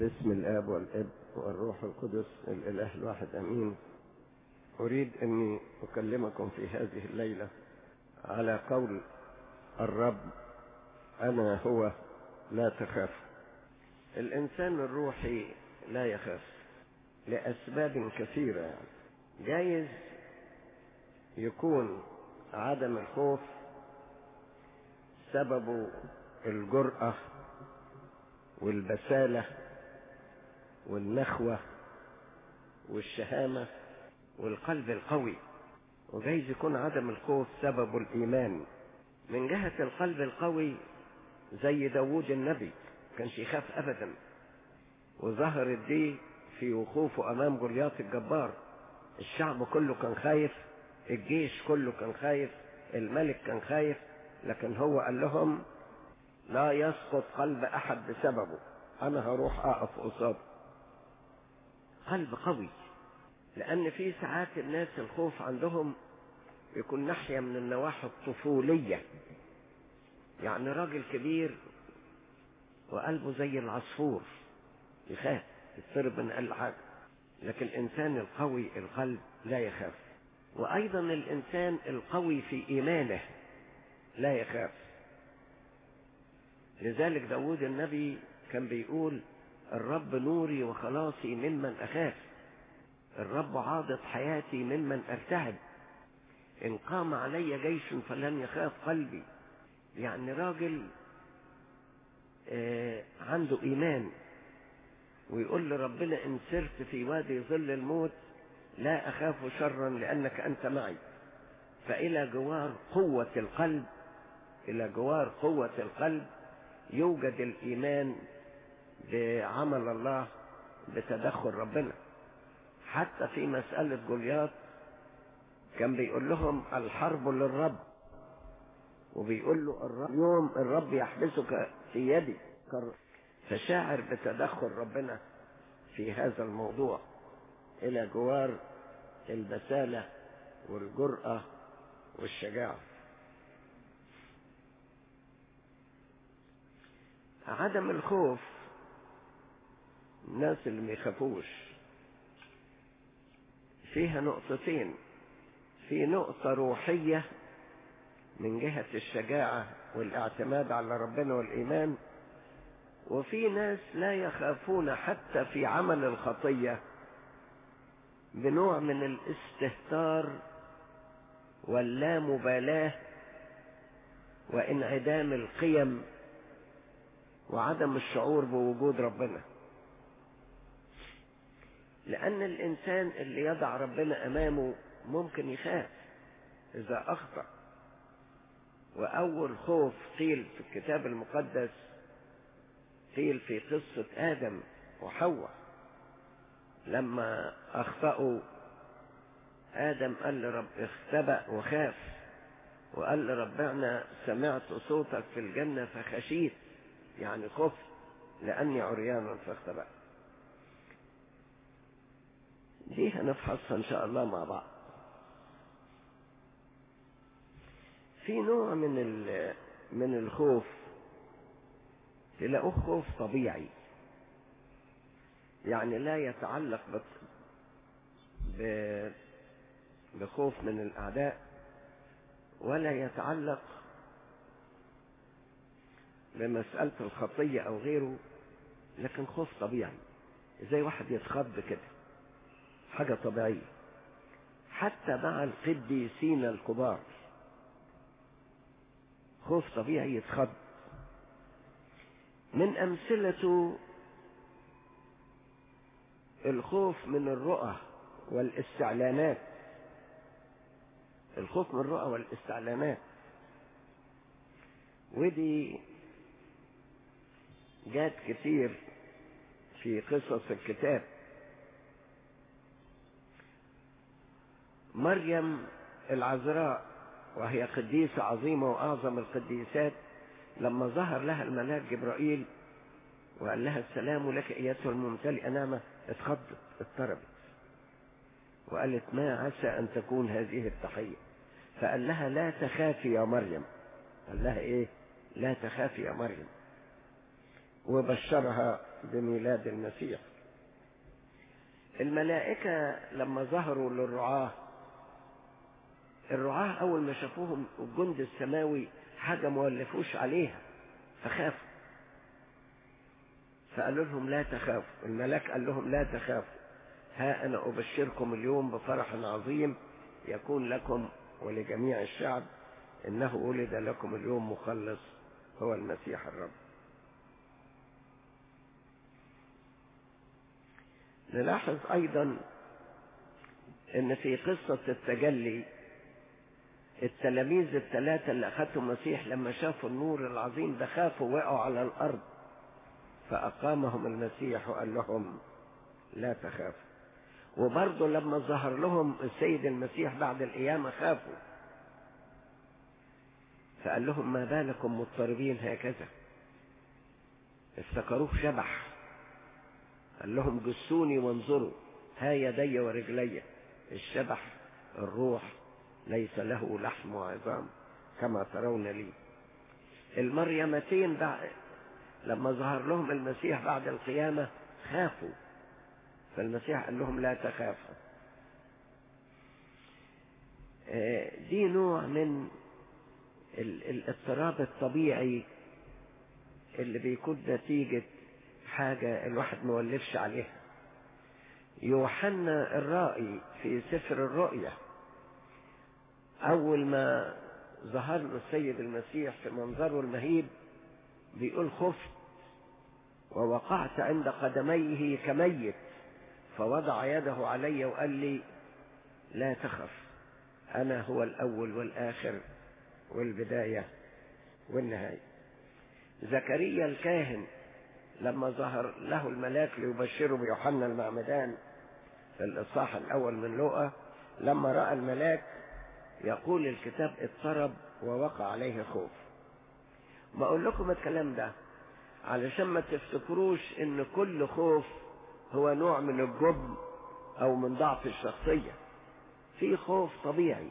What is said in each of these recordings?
باسم الآب والأب والروح القدس الإله الواحد أمين. أريد أني أكلمكم في هذه الليلة على قول الرب أنا هو لا تخاف. الإنسان الروحي لا يخاف لأسباب كثيرة. يعني جايز يكون عدم الخوف سببه الجرأة والبسالة والنخوة والشهامة والقلب القوي. وجايز يكون عدم الخوف سببه الإيمان. من جهة القلب القوي زي داوود النبي كانش يخاف أبدا. وظهرت دي في وقوفه أمام جولياط الجبار. الشعب كله كان خايف الجيش كله كان خايف الملك كان خايف. لكن هو قال لهم لا يسقط قلب أحد بسببه. أنا هروح أقف قصاده. قلب قوي لأن في ساعات الناس الخوف عندهم يكون ناحية من النواحي الطفولية. يعني راجل كبير وقلبه زي العصفور يخاف يضطرب من أقل حاجة. لكن الإنسان القوي القلب لا يخاف. وأيضا الإنسان القوي في إيمانه لا يخاف. لذلك داود النبي كان بيقول الرب نوري وخلاصي ممن أخاف. الرب عاضد حياتي ممن أرتعب إن قام علي جيش فلن يخاف قلبي. يعني راجل آه عنده إيمان. ويقول لربنا إن سرت في وادي ظل الموت لا أخاف شرا لأنك أنت معي. فإلى جوار قوة القلب إلى جوار قوة القلب يوجد الإيمان بعمل الله بتدخل ربنا. حتى في مسألة جولياط كان بيقول لهم الحرب للرب. وبيقول له الرب يوم الرب يحبسك في يدي. فشاعر بتدخل ربنا في هذا الموضوع إلى جوار البسالة والجرأة والشجاعة. عدم الخوف الناس اللي ما يخافوش. فيها نقطتين. في نقطة روحية من جهة الشجاعة والاعتماد على ربنا والإيمان وفي ناس لا يخافون حتى في عمل الخطية بنوع من الاستهتار واللامبالاة وانعدام القيم وعدم الشعور بوجود ربنا. لأن الإنسان اللي يضع ربنا أمامه ممكن يخاف إذا أخطأ. وأول خوف قيل في الكتاب المقدس قيل في قصة آدم وحواء. لما أخطأوا آدم قال لرب اختبأ وخاف وقال لربنا سمعت صوتك في الجنة فخشيت يعني خفت لأني عريان فاختبأت. دي هنفحصها إن شاء الله مع بعض. في نوع من من الخوف تلاقوه خوف طبيعي. يعني لا يتعلق بخوف من الأعداء ولا يتعلق بمسألة الخطية أو غيره لكن خوف طبيعي. زي واحد يتخض كده؟ حاجة طبيعية. حتى مع القديسين الكبار خوف طبيعي يتخض. من أمثلته الخوف من الرؤى والاستعلانات. الخوف من الرؤى والاستعلانات. ودي جات كتير في قصص الكتاب. مريم العذراء وهي قديسة عظيمة وأعظم القديسات لما ظهر لها الملاك جبرائيل وقال لها السلام لك أيتها الممتلئة نعمة اتخضت اضطربت. وقالت ما عسى أن تكون هذه التحية. فقال لها لا تخافي يا مريم. قال لها إيه؟ لا تخافي يا مريم. وبشرها بميلاد المسيح. الملائكة لما ظهروا للرعاة الرعاة أول ما شافوهم الجند السماوي حاجة مولفوش عليها فخافوا. فقالوا لهم لا تخافوا. الملاك قال لهم لا تخافوا. ها أنا أبشركم اليوم بفرح عظيم يكون لكم ولجميع الشعب إنه ولد لكم اليوم مخلص هو المسيح الرب. نلاحظ أيضا إن في قصة التجلي التلاميذ الثلاثة اللي أخذتهم المسيح لما شافوا النور العظيم ده خافوا وقعوا على الأرض فأقامهم المسيح وقال لهم لا تخافوا. وبرضه لما ظهر لهم السيد المسيح بعد القيامة خافوا. فقال لهم ما بالكم مضطربين هكذا؟ افتكروه شبح. قال لهم جسوني وانظروا ها يدي ورجلي الشبح الروح ليس له لحم وعظام كما ترون لي. المريمتين بعد لما ظهر لهم المسيح بعد القيامة خافوا. فالمسيح قال لهم لا تخافوا. دي نوع من الاضطراب الطبيعي اللي بيكون نتيجة حاجة الواحد مولفش عليها. يوحنا الرائي في سفر الرؤيا أول ما ظهر له السيد المسيح في منظره المهيب بيقول خفت ووقعت عند قدميه كميت فوضع يده علي وقال لي لا تخف أنا هو الأول والآخر والبداية والنهاية. زكريا الكاهن لما ظهر له الملاك ليبشره بيوحنا المعمدان في الإصحاح الأول من لوقا لما رأى الملاك يقول الكتاب اضطرب ووقع عليه خوف. بقول لكم الكلام ده علشان ما تفتكروش إن كل خوف هو نوع من الجبن أو من ضعف الشخصية. في خوف طبيعي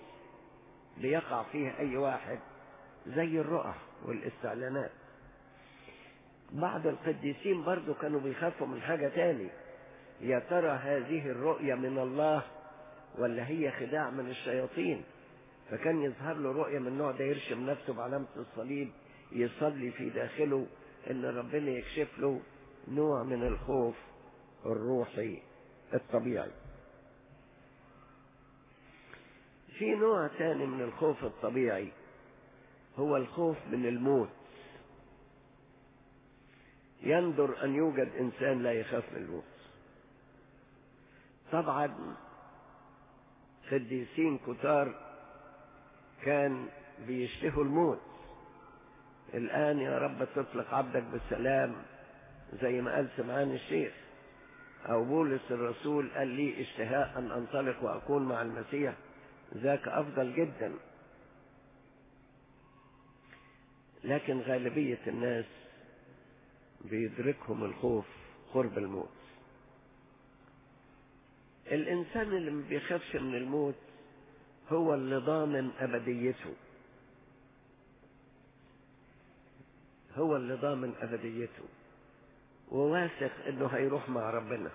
بيقع فيه أي واحد زي الرؤى والاستعلانات. بعض القديسين برضو كانوا بيخافوا من حاجة تاني. يا ترى هذه الرؤية من الله ولا هي خداع من الشياطين؟ فكان يظهر له رؤية من النوع ده يرشم نفسه بعلامة الصليب يصلي في داخله إن ربنا يكشف له نوع من الخوف الروحي الطبيعي. في نوع تاني من الخوف الطبيعي هو الخوف من الموت. يندر أن يوجد إنسان لا يخاف من الموت. طبعا قديسين كتار كان بيشتهوا الموت. الآن يا رب تطلق عبدك بالسلام زي ما قال سمعان الشيخ. أو بولس الرسول قال لي اشتهاء أن أنطلق وأكون مع المسيح. ذاك أفضل جدا. لكن غالبية الناس بيدركهم الخوف قرب الموت. الإنسان اللي ما بيخافش من الموت هو اللي ضامن أبديته. هو اللي ضامن أبديته. وواثق إنه هيروح مع ربنا.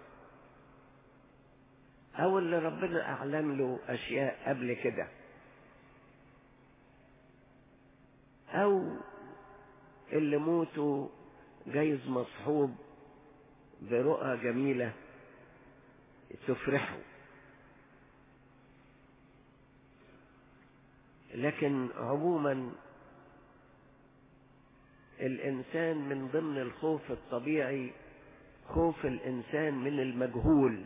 أو اللي ربنا أعلن له أشياء قبل كده. أو اللي موته جايز مصحوب برؤى جميلة تفرحه. لكن عموما الإنسان من ضمن الخوف الطبيعي خوف الإنسان من المجهول.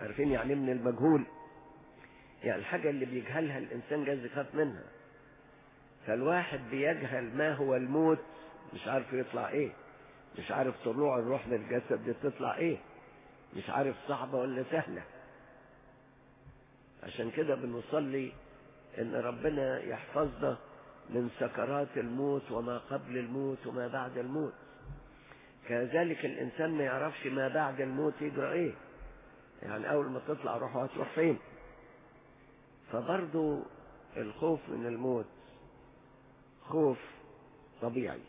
عارفين يعني من المجهول؟ يعني الحاجة اللي بيجهلها الإنسان جاز يخاف منها. فالواحد بيجهل ما هو الموت مش عارف يطلع إيه. مش عارف طلوع الروح من الجسد دي تطلع إيه. مش عارف صعبة ولا سهلة. عشان كده بنصلي إن ربنا يحفظنا من سكرات الموت وما قبل الموت وما بعد الموت. كذلك الإنسان ما يعرفش ما بعد الموت يجرى إيه. يعني أول ما تطلع روحه هتروح فين. فبرضو الخوف من الموت خوف طبيعي.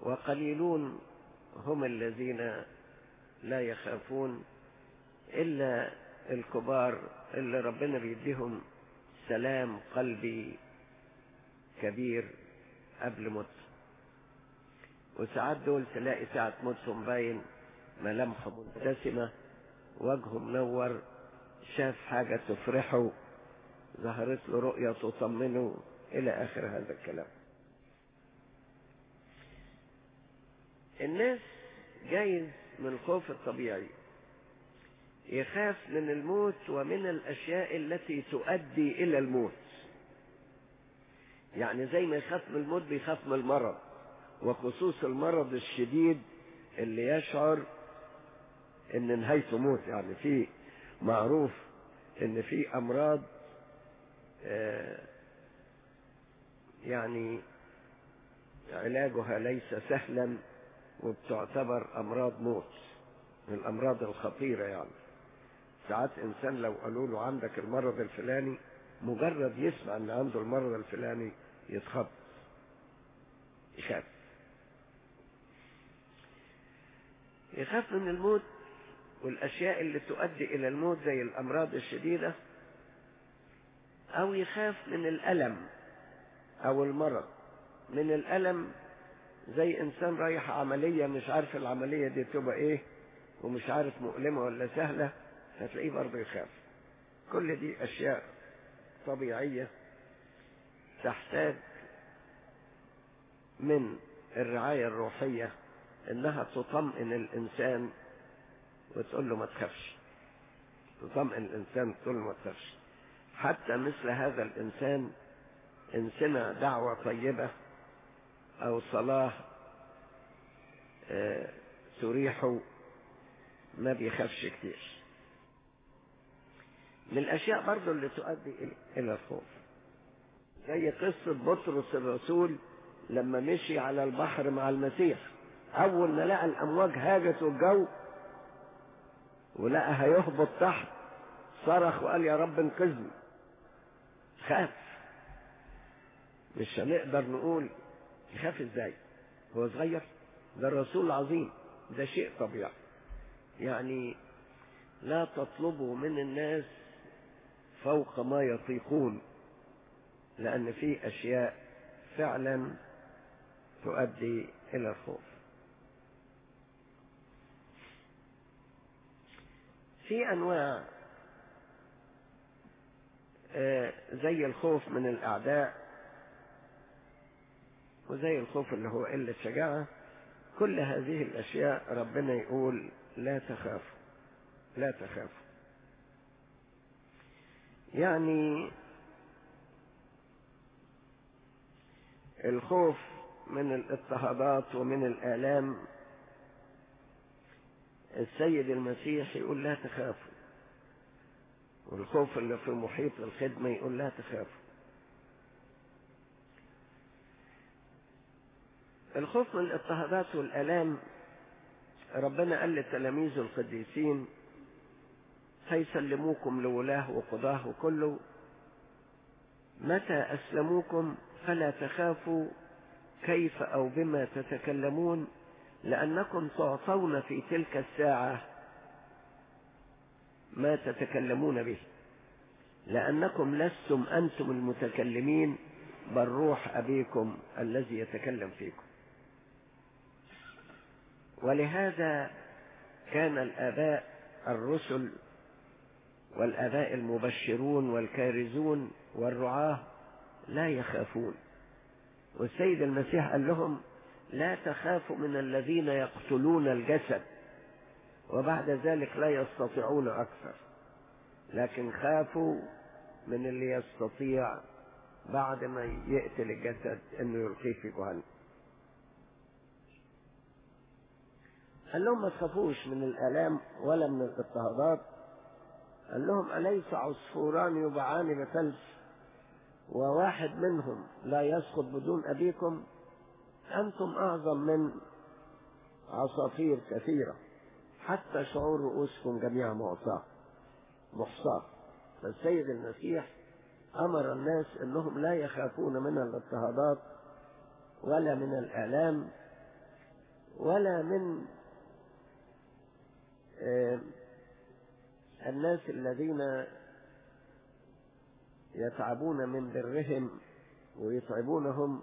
وقليلون هم الذين لا يخافون إلا الكبار اللي ربنا بيديهم سلام قلبي كبير قبل موت. وساعات دول تلاقي ساعة موتهم باين ملامحه مبتسمة وجهه منور شاف حاجة تفرحه ظهرت له رؤية تطمنه إلى آخر هذا الكلام. الناس جايز من الخوف الطبيعي. يخاف من الموت ومن الأشياء التي تؤدي إلى الموت. يعني زي ما يخاف من الموت بيخاف من المرض وخصوص المرض الشديد اللي يشعر إن نهايته موت. يعني في معروف إن في أمراض يعني علاجها ليس سهلا وبتعتبر أمراض موت من الأمراض الخطيرة يعني. ساعات إنسان لو قالوا له عندك المرض الفلاني مجرد يسمع إن عنده المرض الفلاني يتخض يخاف. يخاف من الموت والأشياء اللي تؤدي إلى الموت زي الأمراض الشديدة أو يخاف من الألم أو المرض. من الألم زي إنسان رايح عملية مش عارف العملية دي تبقى إيه ومش عارف مؤلمة ولا سهلة فتلاقيه برضه يخاف. كل دي أشياء طبيعية تحتاج من الرعاية الروحية إنها تطمئن الإنسان وتقول له ما تخافش. تطمئن الإنسان تقول له ما تخافش. حتى مثل هذا الإنسان إن سمع دعوة طيبة أو صلاة آه تريحه ما بيخافش كتير. من الأشياء برضو اللي تؤدي إلى الخوف. زي قصة بطرس الرسول لما مشي على البحر مع المسيح. أول ما لقى الأمواج هاجت الجو ولقى هيهبط تحت صرخ وقال يا رب انقذني. خاف. مش هنقدر نقول يخاف إزاي؟ هو صغير؟ ده الرسول العظيم. ده شيء طبيعي. يعني لا تطلبوا من الناس فوق ما يطيقون لأن في أشياء فعلا تؤدي إلى الخوف. في أنواع زي الخوف من الأعداء وزي الخوف اللي هو قلة شجاعة. كل هذه الأشياء ربنا يقول لا تخافوا لا تخافوا. يعني الخوف من الاضطهادات ومن الآلام السيد المسيح يقول لا تخافوا. والخوف اللي في محيط الخدمة يقول لا تخافوا. الخوف من الاضطهادات والآلام ربنا قال لتلاميذه القديسين هيسلموكم لولاه وقضاه كله. متى أسلموكم فلا تخافوا كيف أو بما تتكلمون لأنكم تعطون في تلك الساعة ما تتكلمون به. لأنكم لستم أنتم المتكلمين بل روح أبيكم الذي يتكلم فيكم. ولهذا كان الآباء الرسل والآباء المبشرون والكارزون والرعاة لا يخافون. والسيد المسيح قال لهم لا تخافوا من الذين يقتلون الجسد وبعد ذلك لا يستطيعون أكثر. لكن خافوا من اللي يستطيع بعد ما يقتل الجسد إنه يلقيه في جهنم. قال لهم ما تخافوش من الآلام ولا من الاضطهادات قال لهم أليس عصفوران يبعان بثلث؟ وواحد منهم لا يسقط بدون أبيكم؟ أنتم أعظم من عصافير كثيرة. حتى شعور رؤوسكم جميعا معصاة. محصاة. فالسيد المسيح أمر الناس أنهم لا يخافون من الاضطهادات ولا من الآلام ولا من الناس الذين يتعبون من برهم ويتعبونهم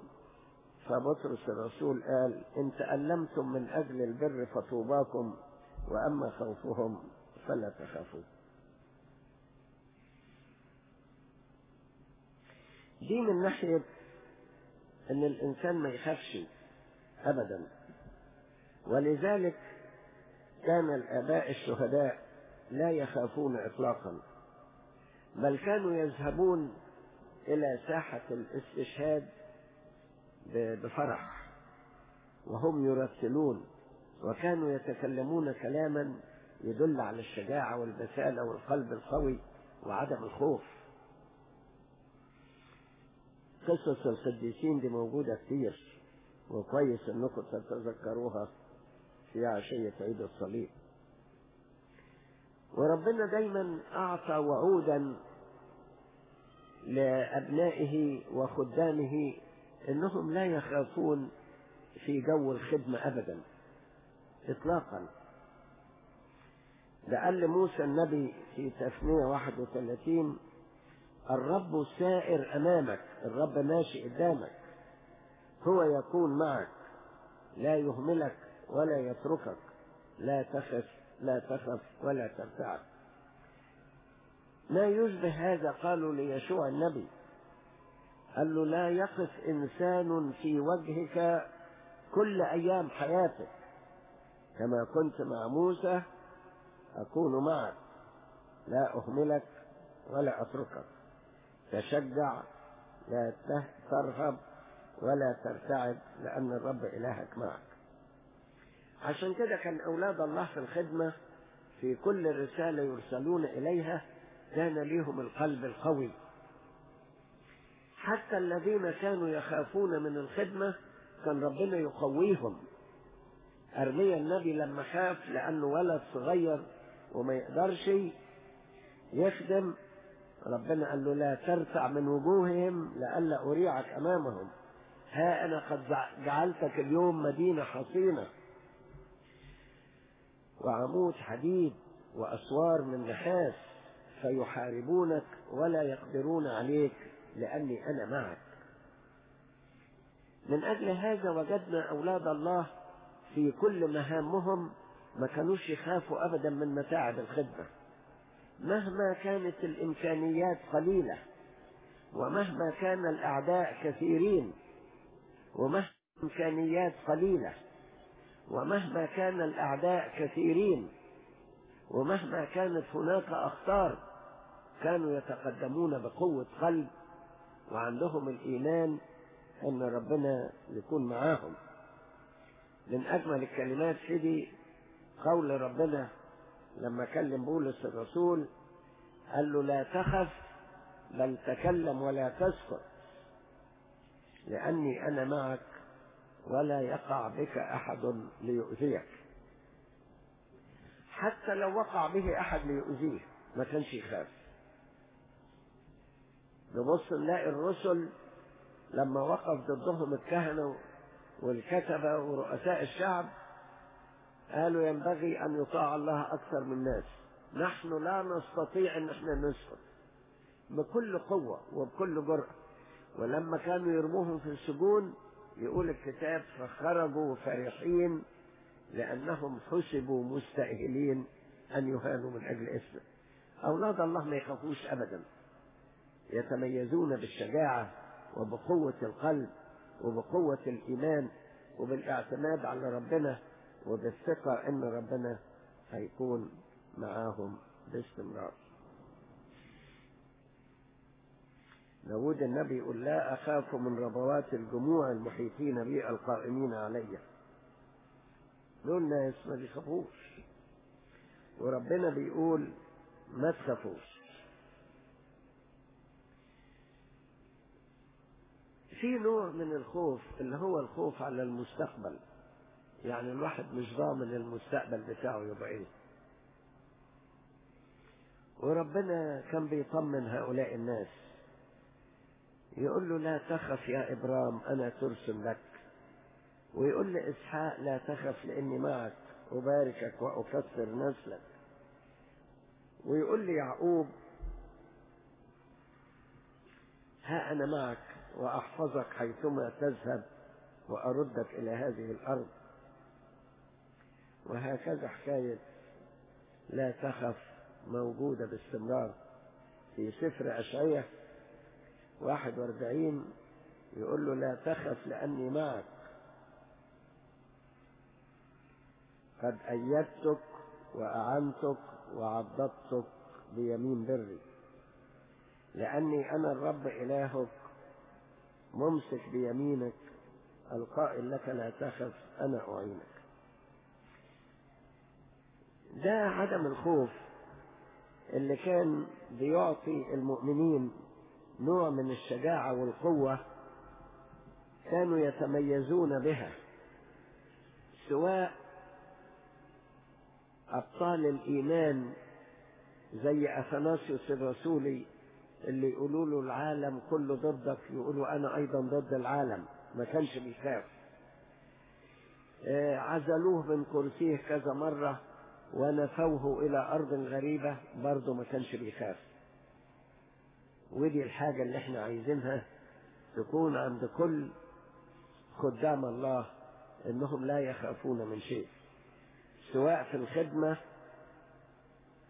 فبطرس الرسول قال إن تألمتم من أجل البر فطوباكم وأما خوفهم فلا تخافوا. دي من ناحية أن الإنسان ما يخافش أبدا. ولذلك كان الآباء الشهداء لا يخافون إطلاقا بل كانوا يذهبون إلى ساحة الاستشهاد بفرح وهم يرتلون وكانوا يتكلمون كلاما يدل على الشجاعة والبسالة والقلب القوي وعدم الخوف. قصص القديسين دي موجودة كتير وكويس إنكم تتذكروها في عشية عيد الصليب. وربنا دايما أعطى وعودا لأبنائه وخدامه إنهم لا يخافون في جو الخدمة ابدا اطلاقا. ده قال لموسى النبي في تثنية 31 الرب سائر أمامك الرب ماشي قدامك هو يكون معك لا يهملك ولا يتركك لا تخف لا تخف ولا ترتعب ما يشبه هذا قالوا ليشوع النبي. قال له لا يقف إنسان في وجهك كل أيام حياتك كما كنت مع موسى أكون معك. لا أهملك ولا أتركك. تشجع لا ترهب ولا ترتعب لأن الرب إلهك معك. عشان كده كان أولاد الله في الخدمة في كل رسالة يرسلون إليها كان ليهم القلب القوي. حتى الذين كانوا يخافون من الخدمة كان ربنا يقويهم. أرميا النبي لما خاف لأنه ولد صغير وما يقدرش يخدم ربنا قال له لا ترفع من وجوههم لئلا أريعك أمامهم. ها أنا قد جعلتك اليوم مدينة حصينة. وعمود حديد وأسوار من نحاس فيحاربونك ولا يقدرون عليك لأني أنا معك. من أجل هذا وجدنا أولاد الله في كل مهامهم ما كانوش يخافوا أبدا من متاعب الخدمة. مهما كانت الإمكانيات قليلة ومهما كان الأعداء كثيرين ومهما الإمكانيات قليلة ومهما كان الأعداء كثيرين ومهما كانت هناك أخطار كانوا يتقدمون بقوة قلب وعندهم الإيمان أن ربنا يكون معاهم. من أجمل الكلمات سيدي قول ربنا لما كلم بولس الرسول قال له لا تخف بل تكلم ولا تسكت لأني أنا معك ولا يقع بك أحد ليؤذيك. حتى لو وقع به أحد ليؤذيه ما كانش يخاف. نبص نلاقي الرسل لما وقف ضدهم الكهنة والكتبة ورؤساء الشعب قالوا ينبغي أن يطاع الله أكثر من الناس. نحن لا نستطيع أن إحنا نسكت. بكل قوة وبكل جرأة. ولما كانوا يرموهم في السجون يقول الكتاب فخرجوا فرحين لأنهم حسبوا مستأهلين أن يهانوا من أجل اسمه. أولاد الله ما يخافوش أبدا. يتميزون بالشجاعة وبقوة القلب وبقوة الإيمان وبالاعتماد على ربنا وبالثقة إن ربنا هيكون معاهم باستمرار. داود النبي يقول لا أخاف من ربوات الجموع المحيطين بي القائمين علي. دول ناس ما بيخافوش. وربنا بيقول ما تخافوش. في نوع من الخوف اللي هو الخوف على المستقبل. يعني الواحد مش ضامن المستقبل بتاعه يبقى إيه. وربنا كان بيطمن هؤلاء الناس. يقول له لا تخف يا إبرام أنا ترسم لك. ويقول لإسحاق لا تخف لأني معك أباركك وأكثر نسلك. ويقول لي يعقوب ها أنا معك وأحفظك حيثما تذهب وأردك إلى هذه الأرض. وهكذا حكاية لا تخف موجودة باستمرار في سفر أشعية. واحد وأربعين يقول له لا تخف لأني معك. قد أيدتك وأعنتك وعضدتك بيمين بري لأني أنا الرب إلهك ممسك بيمينك القائل لك لا تخف أنا أعينك. ده عدم الخوف اللي كان بيعطي المؤمنين نوع من الشجاعة والقوة كانوا يتميزون بها سواء أبطال الإيمان زي أثناسيوس الرسولي اللي يقولوا له العالم كله ضدك يقولوا أنا أيضا ضد العالم ما كانش بيخاف. عزلوه من كرسيه كذا مرة ونفوه إلى أرض غريبة برضه ما كانش بيخاف. ودي الحاجة اللي إحنا عايزينها تكون عند كل خدام الله إنهم لا يخافون من شيء سواء في الخدمة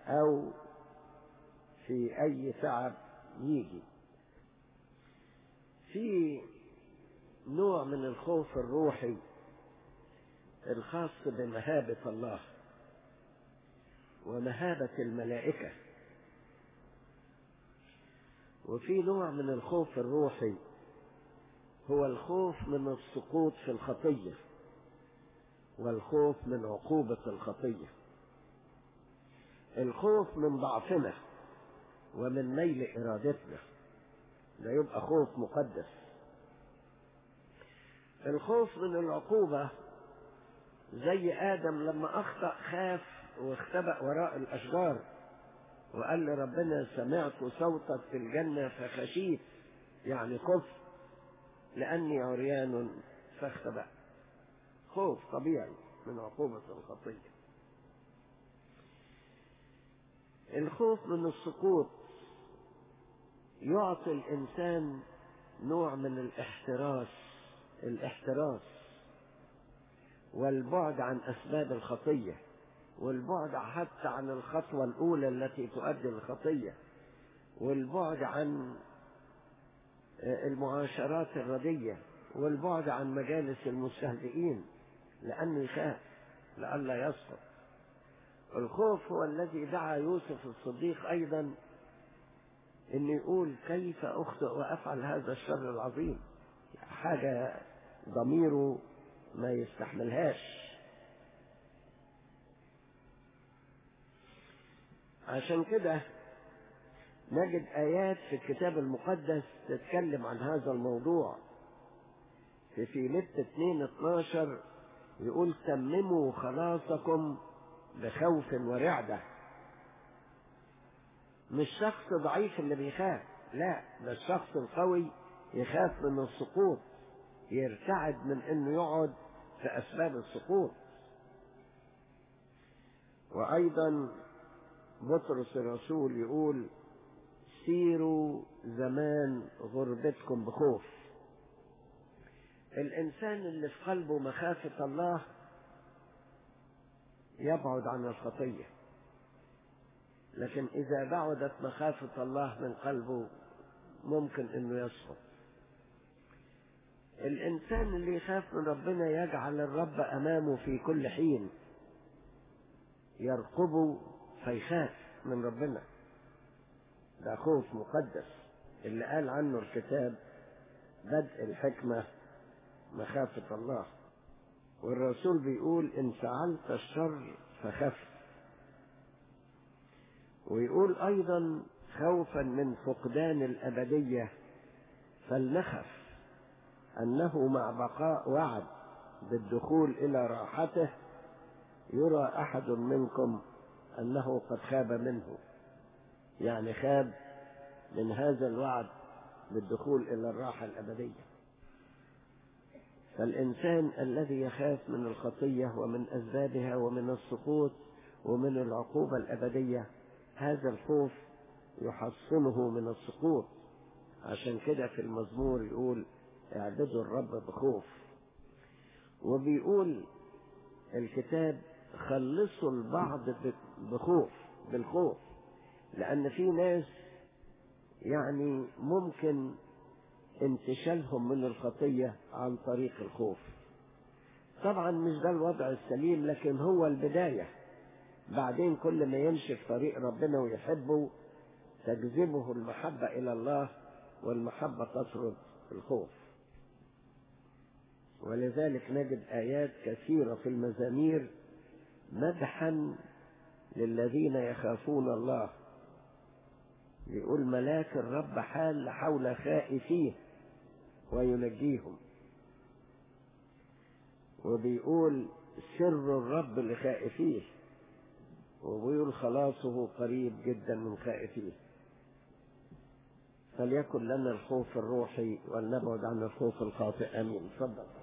أو في أي تعب يجي. في نوع من الخوف الروحي الخاص بمهابة الله ومهابة الملائكة. وفي نوع من الخوف الروحي هو الخوف من السقوط في الخطية والخوف من عقوبة الخطية. الخوف من ضعفنا ومن ميل إرادتنا ده يبقى خوف مقدس. الخوف من العقوبة زي آدم لما أخطأ خاف واختبأ وراء الأشجار. وقال لربنا سمعت صوتك في الجنة فخشيت يعني خفت لأني عريان فاختبأت خوف طبيعي من عقوبة الخطية. الخوف من السقوط يعطي الإنسان نوع من الاحتراس الاحتراس والبعد عن أسباب الخطية. والبعد حتى عن الخطوة الأولى التي تؤدي الخطية والبعد عن المعاشرات الردية والبعد عن مجالس المستهزئين لأنه يخاف لئلا يسقط الخوف هو الذي دعا يوسف الصديق أيضا أن يقول كيف أخطئ وأفعل هذا الشر العظيم؟ حاجة ضميره ما يستحملهاش. عشان كده نجد آيات في الكتاب المقدس تتكلم عن هذا الموضوع. في فيليب 2 12 يقول تمموا خلاصكم بخوف ورعدة. مش شخص ضعيف اللي بيخاف لا ده الشخص القوي يخاف من السقوط يرتعد من إنه يقعد في أسباب السقوط. وأيضا بطرس الرسول يقول سيروا زمان غربتكم بخوف. الإنسان اللي في قلبه مخافة الله يبعد عن الخطية. لكن إذا بعدت مخافة الله من قلبه ممكن إنه يسقط الإنسان اللي يخاف من ربنا يجعل الرب أمامه في كل حين. يرقبه فيخاف من ربنا. ده خوف مقدس. اللي قال عنه الكتاب بدء الحكمة مخافة الله. والرسول بيقول إن فعلت الشر فخف. ويقول أيضا خوفا من فقدان الأبدية فلنخف. أنه مع بقاء وعد بالدخول إلى راحته يرى أحد منكم أنه قد خاب منه. يعني خاب من هذا الوعد بالدخول إلى الراحة الأبدية. فالإنسان الذي يخاف من الخطية ومن أسبابها ومن السقوط ومن العقوبة الأبدية هذا الخوف يحصنه من السقوط. عشان كده في المزمور يقول اعبدوا الرب بخوف. وبيقول الكتاب خلصوا البعض بخوف بالخوف. لأن في ناس يعني ممكن انتشالهم من الخطية عن طريق الخوف. طبعا مش ده الوضع السليم لكن هو البداية. بعدين كل ما يمشي في طريق ربنا ويحبه تجذبه المحبة إلى الله والمحبة تطرد الخوف. ولذلك نجد آيات كثيرة في المزامير مدحا للذين يخافون الله. يقول ملاك الرب حال حول خائفيه وينجيهم. وبيقول سر الرب لخائفيه. وبيقول خلاصه قريب جدا من خائفيه. فليكن لنا الخوف الروحي ولنبعد عن الخوف الخاطئ. آمين. تفضل.